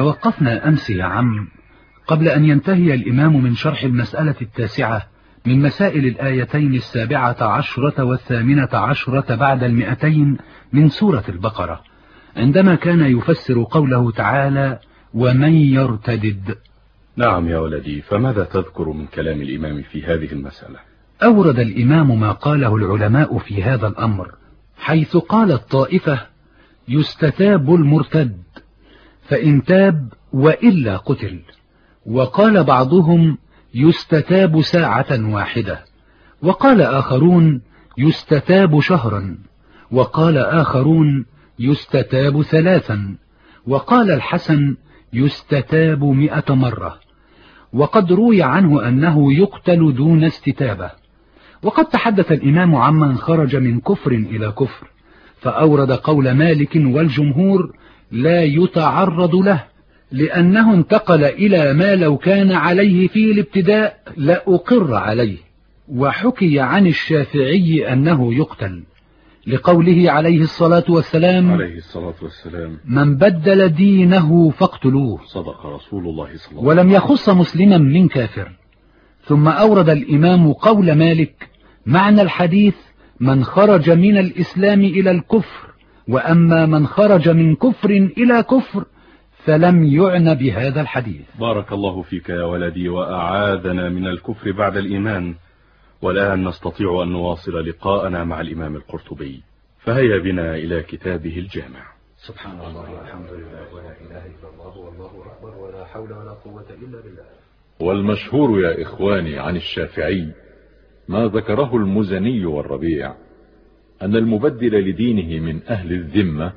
توقفنا أمس يا عم قبل أن ينتهي الإمام من شرح المسألة التاسعة من مسائل الآيتين السابعة عشرة والثامنة عشرة بعد المئتين من سورة البقرة. عندما كان يفسر قوله تعالى ومن يرتدد نعم يا ولدي فماذا تذكر من كلام الإمام في هذه المسألة؟ أورد الإمام ما قاله العلماء في هذا الأمر حيث قالت طائفة يستتاب المرتد فإن تاب وإلا قتل. وقال بعضهم يستتاب ساعة واحدة. وقال آخرون يستتاب شهرا. وقال آخرون يستتاب ثلاثا. وقال الحسن يستتاب مئة مرة. وقد روي عنه أنه يقتل دون استتابة. وقد تحدث الإمام عمن خرج من كفر إلى كفر. فأورد قول مالك والجمهور لا يتعرض له لأنه انتقل إلى ما لو كان عليه في الابتداء لأقر عليه. وحكي عن الشافعي أنه يقتل. لقوله عليه الصلاة والسلام عليه الصلاة والسلام. من بدل دينه فاقتلوه. صدق رسول الله صلى الله ولم يخص مسلما من كافر. ثم أورد الإمام قول مالك معنى الحديث من خرج من الإسلام إلى الكفر وأما من خرج من كفر إلى كفر فلم يعن بهذا الحديث. بارك الله فيك يا ولدي وأعاذنا من الكفر بعد الإيمان. والآن نستطيع أن نواصل لقاءنا مع الإمام القرطبي. فهيا بنا إلى كتابه الجامع. سبحان الله والحمد لله ولا إله إلا الله والله أكبر ولا حول ولا قوة إلا بالله. والمشهور يا إخواني عن الشافعي ما ذكره المزني والربيع. أن المبدل لدينه من أهل الذمة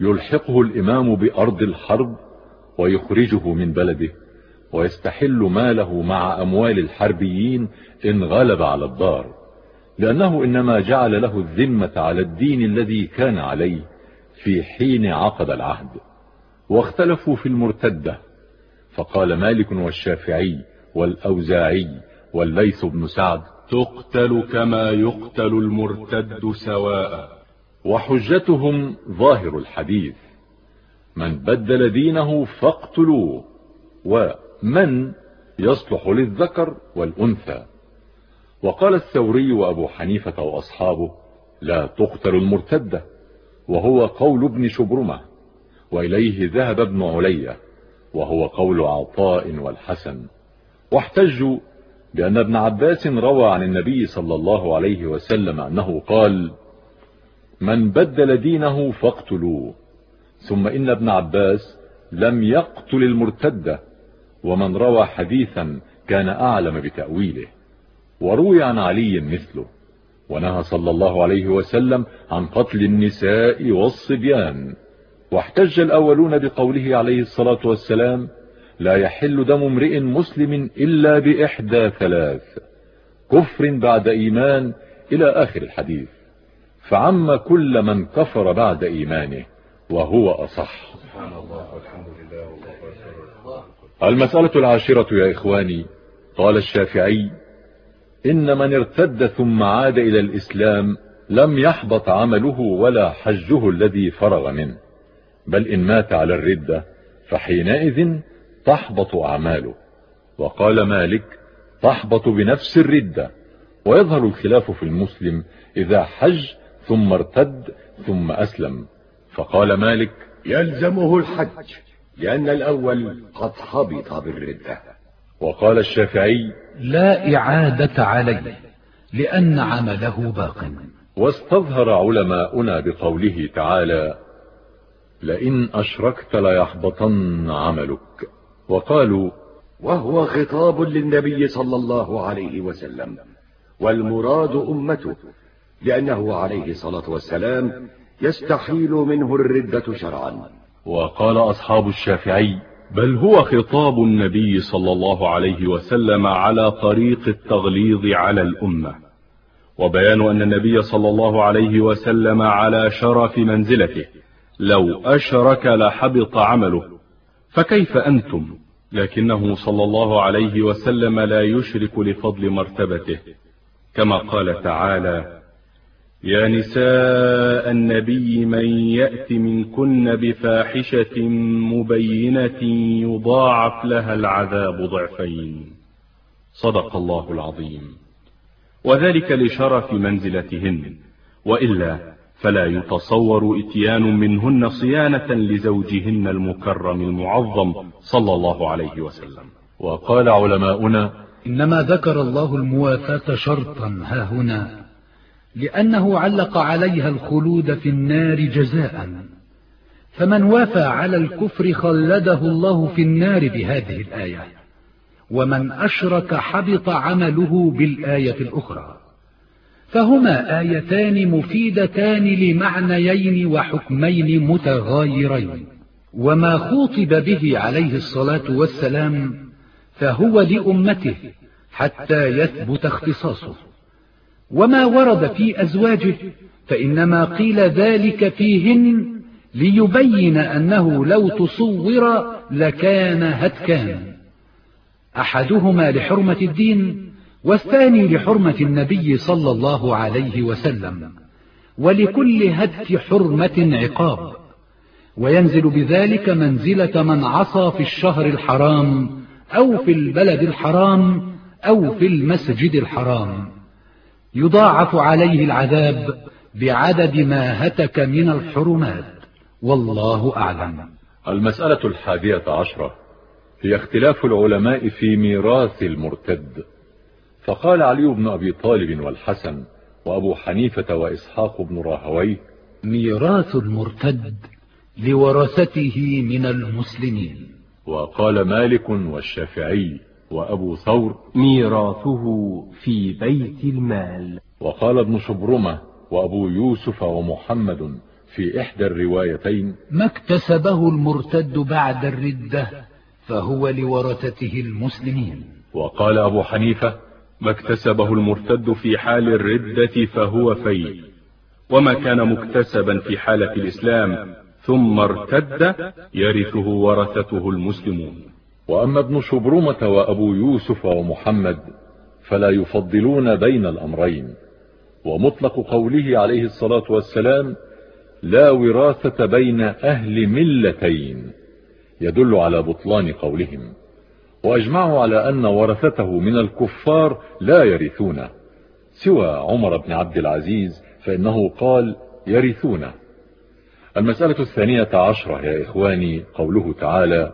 يلحقه الإمام بأرض الحرب ويخرجه من بلده ويستحل ماله مع أموال الحربيين إن غلب على الدار لأنه إنما جعل له الذمة على الدين الذي كان عليه في حين عقد العهد. واختلفوا في المرتدة فقال مالك والشافعي والأوزاعي والليث بن سعد تقتل كما يقتل المرتد سواء. وحجتهم ظاهر الحديث. من بدل دينه فاقتلوه. ومن يصلح للذكر والأنثى. وقال الثوري وأبو حنيفة وأصحابه لا تقتل المرتدة وهو قول ابن شبرمة. وإليه ذهب ابن علية. وهو قول عطاء والحسن. واحتجوا بأن ابن عباس روى عن النبي صلى الله عليه وسلم أنه قال من بدل دينه فاقتلوه ثم إن ابن عباس لم يقتل المرتدة ومن روى حديثا كان أعلم بتأويله. وروي عن علي مثله ونهى صلى الله عليه وسلم عن قتل النساء والصبيان واحتج الأولون بقوله عليه الصلاة والسلام لا يحل دم امرئ مسلم إلا بإحدى ثلاث. كفر بعد إيمان إلى آخر الحديث. فعم كل من كفر بعد إيمانه وهو أصح. المسألة العاشرة يا إخواني قال الشافعي إن من ارتد ثم عاد إلى الإسلام لم يحبط عمله ولا حجه الذي فرغ منه بل إن مات على الردة فحينئذ تحبط أعماله. وقال مالك تحبط بنفس الردة. ويظهر الخلاف في المسلم إذا حج ثم ارتد ثم أسلم. فقال مالك يلزمه الحج لأن الأول قد حبط بالردة. وقال الشافعي لا إعادة عليه لأن عمله باق. واستظهر علماؤنا بقوله تعالى لئن أشركت ليحبطن عملك. وقالوا وهو خطاب للنبي صلى الله عليه وسلم والمراد أمته لأنه عليه الصلاة والسلام يستحيل منه الردة شرعا. وقال أصحاب الشافعي بل هو خطاب النبي صلى الله عليه وسلم على طريق التغليظ على الأمة. وبيان أن النبي صلى الله عليه وسلم على شرف منزلته لو أشرك لحبط عمله. فكيف أنتم؟ لكنه صلى الله عليه وسلم لا يشرك لفضل مرتبته. كما قال تعالى يا نساء النبي من يأت منكن بفاحشة مبينة يضاعف لها العذاب ضعفين. صدق الله العظيم. وذلك لشرف منزلتهن. وإلا فلا يتصور إتيان منهن صيانة لزوجهن المكرم المعظم صلى الله عليه وسلم. وقال علماؤنا إنما ذكر الله الموافاة شرطا ها هنا لأنه علق عليها الخلود في النار جزاء. فمن وافى على الكفر خلده الله في النار بهذه الآية ومن أشرك حبط عمله بالآية الأخرى. فهما آيتان مفيدتان لمعنيين وحكمين متغايرين. وما خوطب به عليه الصلاة والسلام فهو لأمته حتى يثبت اختصاصه. وما ورد في أزواجه فإنما قيل ذلك فيهن ليبين أنه لو تصور لكان هتكان. أحدهما لحرمة الدين والثاني لحرمة النبي صلى الله عليه وسلم ولكل هتك حرمة عقاب. وينزل بذلك منزلة من عصى في الشهر الحرام أو في البلد الحرام أو في المسجد الحرام. يضاعف عليه العذاب بعدد ما هتك من الحرمات. والله أعلم. المسألة الحادية عشرة هي اختلاف العلماء في ميراث المرتد. فقال علي بن أبي طالب والحسن وأبو حنيفة وإسحاق بن راهويه ميراث المرتد لورثته من المسلمين. وقال مالك والشافعي وأبو ثور ميراثه في بيت المال. وقال ابن شبرمة وأبو يوسف ومحمد في إحدى الروايتين ما اكتسبه المرتد بعد الردة فهو لورثته المسلمين. وقال أبو حنيفة ما اكتسبه المرتد في حال الردة فهو في. وما كان مكتسبا في حالة الإسلام ثم ارتد يرثه ورثته المسلمون. وأما ابن شبرمة وأبو يوسف ومحمد فلا يفضلون بين الأمرين. ومطلق قوله عليه الصلاة والسلام لا وراثة بين أهل ملتين. يدل على بطلان قولهم. وأجمعوا على أن ورثته من الكفار لا يرثونه. سوى عمر بن عبد العزيز فإنه قال يرثونه. المسألة الثانية عشرة يا إخواني قوله تعالى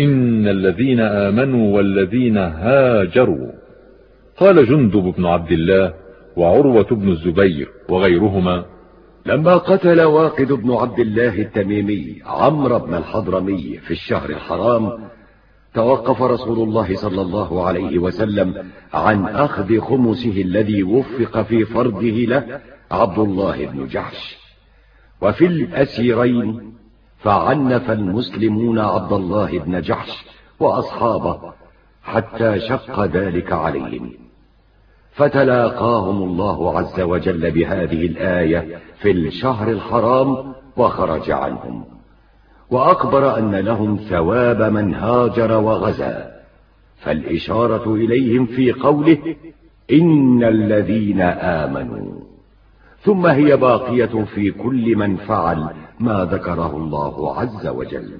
إن الذين آمنوا والذين هاجروا. قال جندب بن عبد الله وعروة بن الزبير وغيرهما لما قتل واقد بن عبد الله التميمي عمرو بن الحضرمي في الشهر الحرام توقف رسول الله صلى الله عليه وسلم عن أخذ خمسه الذي وفق في فرده له عبد الله بن جحش. وفي الأسيرين فعنف المسلمون عبد الله بن جحش وأصحابه حتى شق ذلك عليهم. فتلاقاهم الله عز وجل بهذه الآية في الشهر الحرام وخرج عنهم. وأخبر أن لهم ثواب من هاجر وغزا. فالإشارة إليهم في قوله إن الذين آمنوا. ثم هي باقية في كل من فعل ما ذكره الله عز وجل.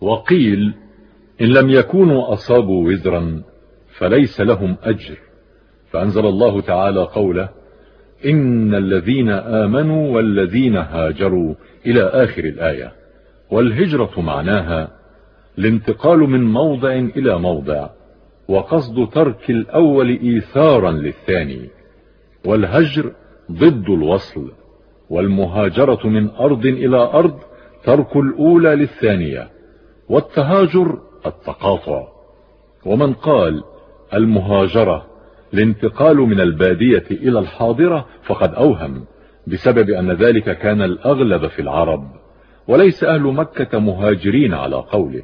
وقيل إن لم يكونوا أصابوا وزرا فليس لهم أجر. فأنزل الله تعالى قوله إن الذين آمنوا والذين هاجروا إلى آخر الآية. والهجرة معناها الانتقال من موضع إلى موضع وقصد ترك الأول إيثارا للثاني والهجر ضد الوصل والمهاجرة من أرض إلى أرض ترك الأولى للثانية والتهاجر التقاطع. ومن قال المهاجرة الانتقال من البادية إلى الحاضرة فقد أوهم بسبب أن ذلك كان الأغلب في العرب. وليس أهل مكة مهاجرين على قوله.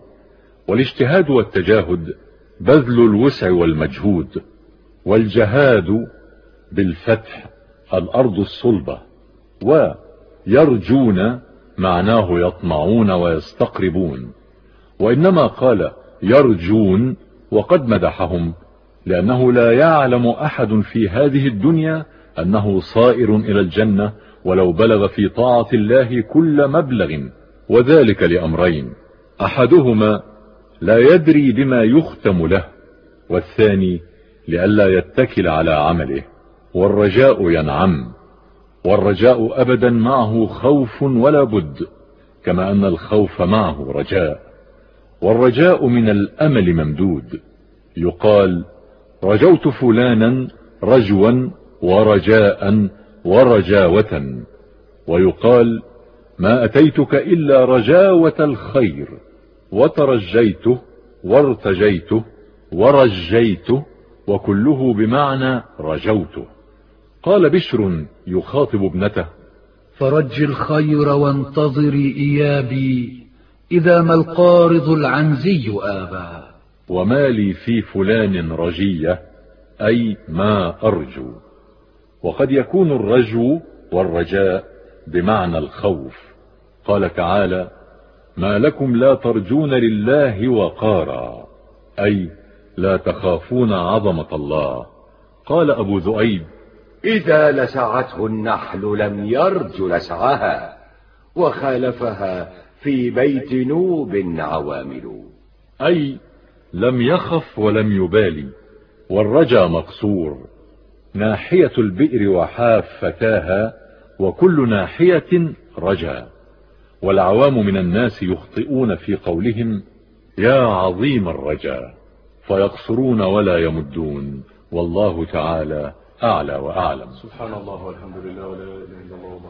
والاجتهاد والتجاهد بذل الوسع والمجهود والجهاد بالفتح الأرض الصلبة ويرجون معناه يطمعون ويستقربون. وإنما قال يرجون وقد مدحهم لأنه لا يعلم أحد في هذه الدنيا أنه صائر إلى الجنة ولو بلغ في طاعة الله كل مبلغ وذلك لأمرين. أحدهما لا يدري بما يختم له والثاني لئلا يتكل على عمله. والرجاء ينعم والرجاء أبدا معه خوف ولا بد كما أن الخوف معه رجاء. والرجاء من الأمل ممدود. يقال رجوت فلانا رجوا ورجاء ورجاوة ويقال ما أتيتك إلا رجاوة الخير وترجيته وارتجيته ورجيته وكله بمعنى رجوته. قال بشر يخاطب ابنته فرج الخير وانتظري إيابي إذا ما القارض العنزي آبا وما لي في فلان رجية أي ما أرجو. وقد يكون الرجو والرجاء بمعنى الخوف. قال تعالى ما لكم لا ترجون لله وقارا أي لا تخافون عظمة الله. قال أبو ذؤيب إذا لسعته النحل لم يرج لسعها وخالفها في بيت نوب عوامل. أي لم يخف ولم يبالي والرجا مقصور. ناحية البئر وحافتاها وكل ناحية رجا. والعوام من الناس يخطئون في قولهم يا عظيم الرجا. فيقصرون ولا يمدون. والله تعالى أعلى وأعلم. سبحان الله والحمد لله ولا إله إلا الله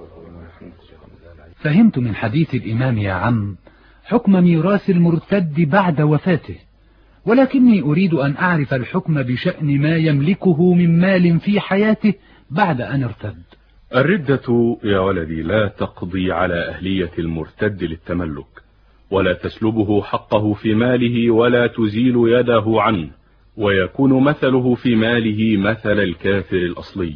فهمت من حديث الإمام يا عم حكم ميراث المرتد بعد وفاته. ولكني أريد أن أعرف الحكم بشأن ما يملكه من مال في حياته بعد أن ارتد. الردة يا ولدي لا تقضي على أهلية المرتد للتملك ولا تسلبه حقه في ماله ولا تزيل يده عنه ويكون مثله في ماله مثل الكافر الأصلي.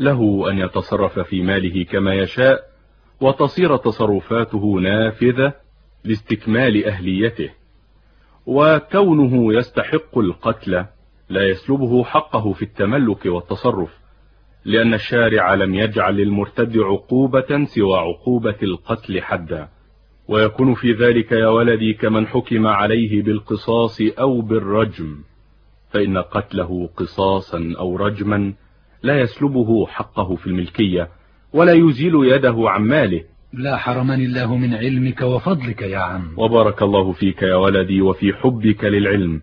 له أن يتصرف في ماله كما يشاء وتصير تصرفاته نافذة لاستكمال أهليته. وكونه يستحق القتل لا يسلبه حقه في التملك والتصرف لأن الشارع لم يجعل للمرتد عقوبة سوى عقوبة القتل حدا. ويكون في ذلك يا ولدي كمن حكم عليه بالقصاص أو بالرجم. فإن قتله قصاصا أو رجما لا يسلبه حقه في الملكية ولا يزيل يده عن ماله. لا حرمني الله من علمك وفضلك يا عم. وبارك الله فيك يا ولدي وفي حبك للعلم.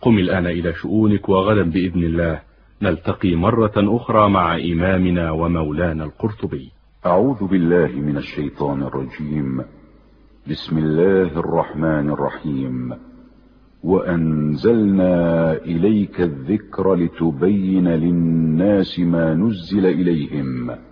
قم الآن إلى شؤونك وغدا بإذن الله. نلتقي مرة أخرى مع إمامنا ومولانا القرطبي. أعوذ بالله من الشيطان الرجيم. بسم الله الرحمن الرحيم. وأنزلنا إليك الذكر لتبين للناس ما نزل إليهم.